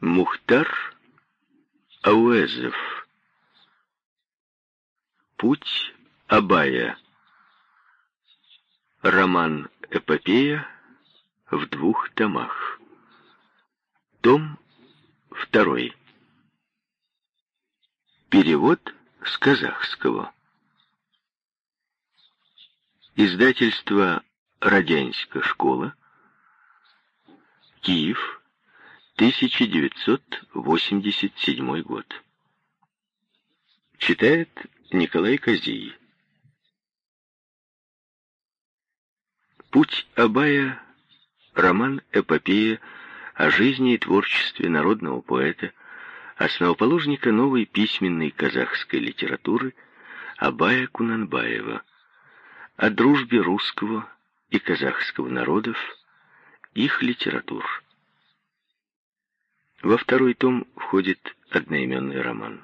Мухтар Ауэзов. Путь Абая. Роман-эпопея в двух томах. Том второй. Перевод с казахского. Издательство «Радянская школа», Киев, 1987 год. Читает Николай Козий. Путь Абая – роман-эпопея о жизни и творчестве народного поэта, основоположника новой письменной казахской литературы Абая Кунанбаева, о дружбе русского и казахского народов, их литератур. Во второй том входит одноименный роман.